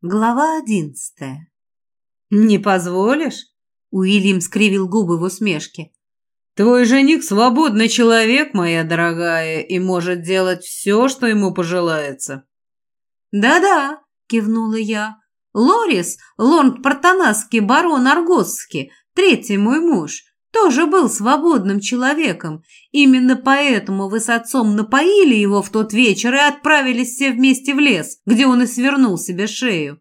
Глава одиннадцатая. «Не позволишь?» Уильям скривил губы в усмешке. «Твой жених свободный человек, моя дорогая, и может делать все, что ему пожелается». «Да-да», — кивнула я. «Лорис, лорд Портанасский, барон Аргосский, третий мой муж, тоже был свободным человеком. Именно поэтому вы с отцом напоили его в тот вечер и отправились все вместе в лес, где он и свернул себе шею.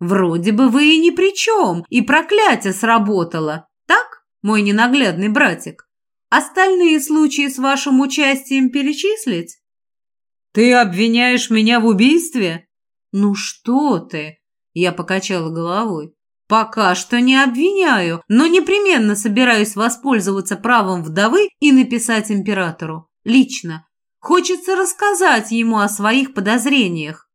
Вроде бы вы и ни при чем, и проклятие сработало. Так, мой ненаглядный братик? Остальные случаи с вашим участием перечислить? Ты обвиняешь меня в убийстве? Ну что ты? Я покачала головой. Пока что не обвиняю, но непременно собираюсь воспользоваться правом вдовы и написать императору. Лично. Хочется рассказать ему о своих подозрениях.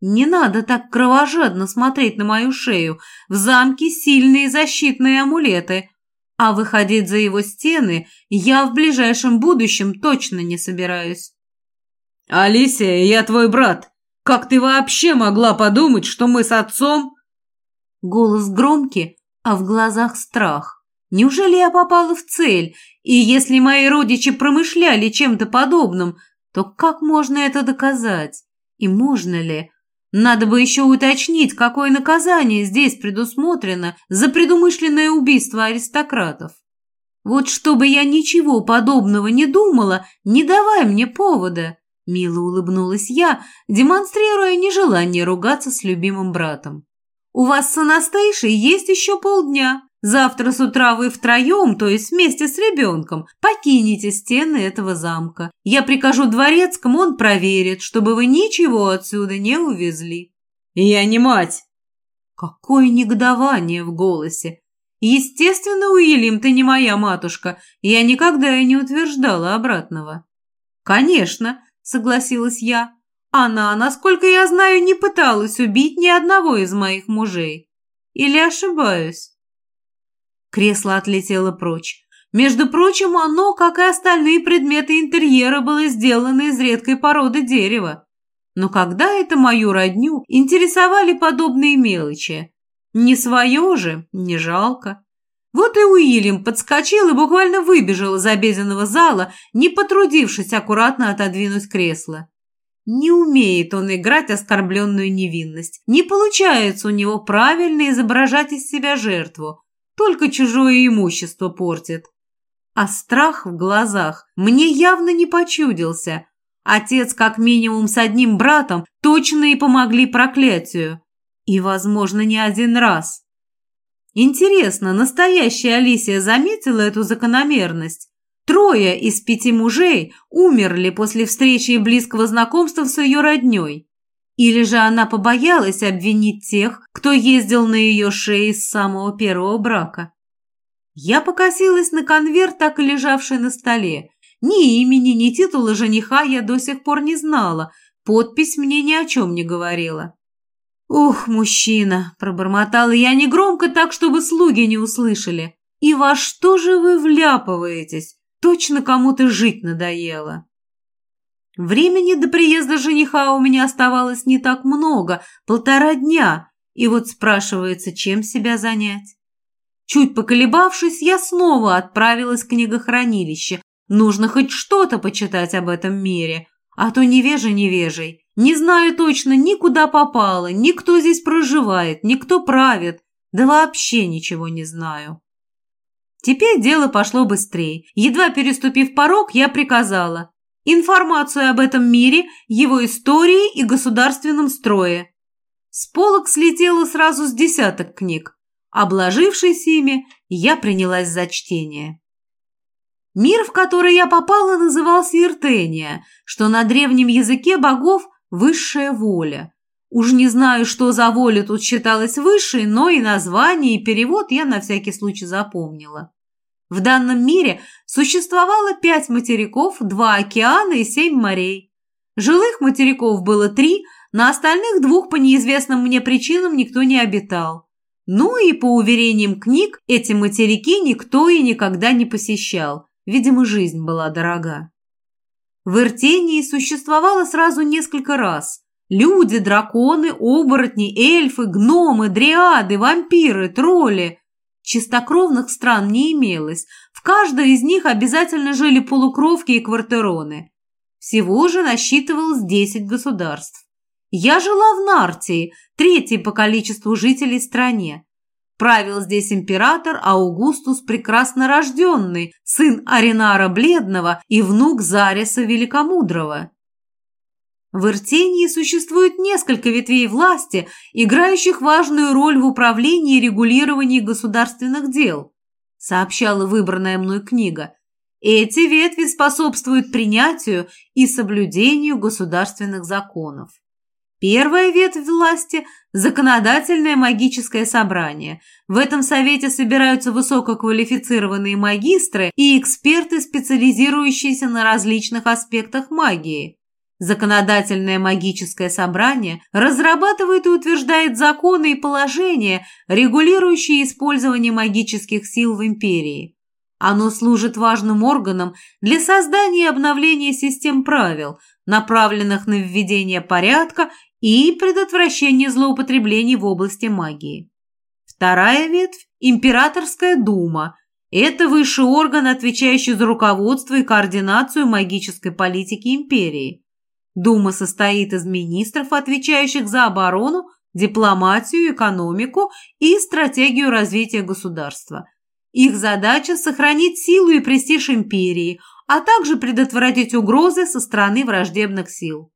Не надо так кровожадно смотреть на мою шею. В замке сильные защитные амулеты. А выходить за его стены я в ближайшем будущем точно не собираюсь. «Алисия, я твой брат. Как ты вообще могла подумать, что мы с отцом...» Голос громкий, а в глазах страх. Неужели я попала в цель? И если мои родичи промышляли чем-то подобным, то как можно это доказать? И можно ли? Надо бы еще уточнить, какое наказание здесь предусмотрено за предумышленное убийство аристократов. Вот чтобы я ничего подобного не думала, не давай мне повода. Мило улыбнулась я, демонстрируя нежелание ругаться с любимым братом. У вас с Анастейшей есть еще полдня. Завтра с утра вы втроем, то есть вместе с ребенком, покинете стены этого замка. Я прикажу дворецкому, он проверит, чтобы вы ничего отсюда не увезли». «Я не мать!» Какое негодование в голосе! Естественно, Уильям, ты не моя матушка. Я никогда и не утверждала обратного. Конечно, согласилась я. Она, насколько я знаю, не пыталась убить ни одного из моих мужей. Или ошибаюсь?» Кресло отлетело прочь. Между прочим, оно, как и остальные предметы интерьера, было сделано из редкой породы дерева. Но когда это мою родню интересовали подобные мелочи? Не свое же, не жалко. Вот и Уильям подскочил и буквально выбежал из обеденного зала, не потрудившись аккуратно отодвинуть кресло. Не умеет он играть оскорбленную невинность. Не получается у него правильно изображать из себя жертву. Только чужое имущество портит. А страх в глазах мне явно не почудился. Отец как минимум с одним братом точно и помогли проклятию. И, возможно, не один раз. Интересно, настоящая Алисия заметила эту закономерность? Трое из пяти мужей умерли после встречи и близкого знакомства с ее родней. Или же она побоялась обвинить тех, кто ездил на ее шее с самого первого брака. Я покосилась на конверт, так и лежавший на столе. Ни имени, ни титула жениха я до сих пор не знала. Подпись мне ни о чем не говорила. «Ух, мужчина!» – пробормотала я негромко так, чтобы слуги не услышали. «И во что же вы вляпываетесь? Точно кому-то жить надоело. Времени до приезда жениха у меня оставалось не так много, полтора дня, и вот спрашивается, чем себя занять. Чуть поколебавшись, я снова отправилась в книгохранилище. Нужно хоть что-то почитать об этом мире, а то невежа невежей. Не знаю точно, никуда попала, ни кто здесь проживает, ни кто правит, да вообще ничего не знаю. Теперь дело пошло быстрее. Едва переступив порог, я приказала информацию об этом мире, его истории и государственном строе. С полок слетело сразу с десяток книг. Обложившись ими, я принялась за чтение. Мир, в который я попала, назывался Иртения, что на древнем языке богов «высшая воля». Уж не знаю, что за воля тут считалась высшей, но и название, и перевод я на всякий случай запомнила. В данном мире существовало пять материков, два океана и семь морей. Жилых материков было три, на остальных двух по неизвестным мне причинам никто не обитал. Ну и по уверениям книг, эти материки никто и никогда не посещал. Видимо, жизнь была дорога. В Иртении существовало сразу несколько раз. Люди, драконы, оборотни, эльфы, гномы, дриады, вампиры, тролли. Чистокровных стран не имелось. В каждой из них обязательно жили полукровки и квартероны. Всего же насчитывалось 10 государств. Я жила в Нартии, третьей по количеству жителей стране. Правил здесь император Аугустус прекрасно рожденный, сын Аринара Бледного и внук Зариса Великомудрого. В Иртении существует несколько ветвей власти, играющих важную роль в управлении и регулировании государственных дел, сообщала выбранная мной книга. Эти ветви способствуют принятию и соблюдению государственных законов. Первая ветвь власти – законодательное магическое собрание. В этом совете собираются высококвалифицированные магистры и эксперты, специализирующиеся на различных аспектах магии. Законодательное магическое собрание разрабатывает и утверждает законы и положения, регулирующие использование магических сил в империи. Оно служит важным органом для создания и обновления систем правил, направленных на введение порядка и предотвращение злоупотреблений в области магии. Вторая ветвь – Императорская дума. Это высший орган, отвечающий за руководство и координацию магической политики империи. Дума состоит из министров, отвечающих за оборону, дипломатию, экономику и стратегию развития государства. Их задача – сохранить силу и престиж империи, а также предотвратить угрозы со стороны враждебных сил.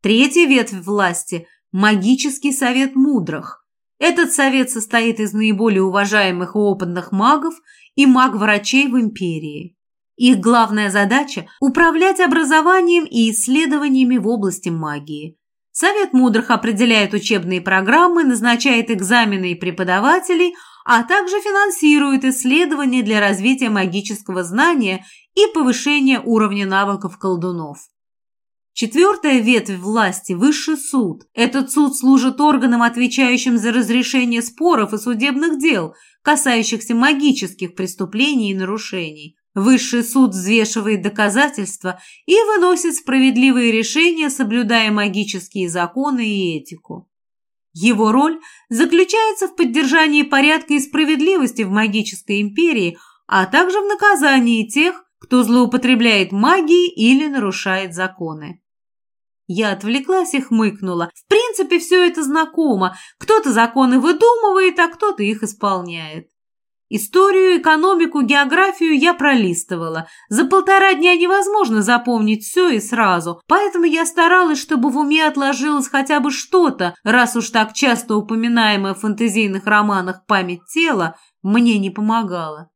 Третья ветвь власти – магический совет мудрых. Этот совет состоит из наиболее уважаемых и опытных магов и маг-врачей в империи. Их главная задача – управлять образованием и исследованиями в области магии. Совет мудрых определяет учебные программы, назначает экзамены и преподавателей, а также финансирует исследования для развития магического знания и повышения уровня навыков колдунов. Четвертая ветвь власти – высший суд. Этот суд служит органом, отвечающим за разрешение споров и судебных дел, касающихся магических преступлений и нарушений. Высший суд взвешивает доказательства и выносит справедливые решения, соблюдая магические законы и этику. Его роль заключается в поддержании порядка и справедливости в магической империи, а также в наказании тех, кто злоупотребляет магией или нарушает законы. Я отвлеклась и хмыкнула. В принципе, все это знакомо. Кто-то законы выдумывает, а кто-то их исполняет. Историю, экономику, географию я пролистывала. За полтора дня невозможно запомнить все и сразу, поэтому я старалась, чтобы в уме отложилось хотя бы что-то, раз уж так часто упоминаемая в фэнтезийных романах память тела мне не помогала.